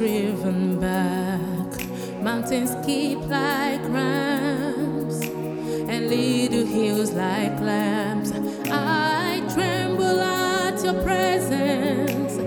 driven back. Mountains keep like ramps, and little hills like lambs. I tremble at your presence.